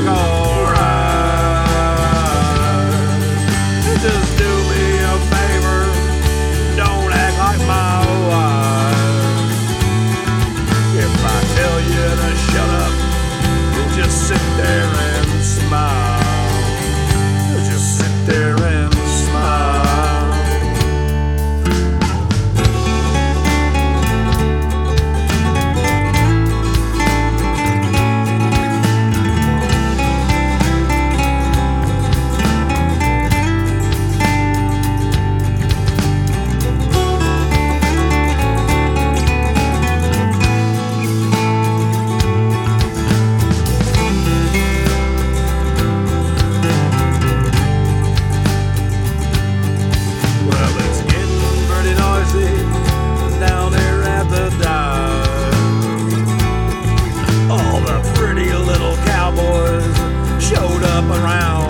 look. around.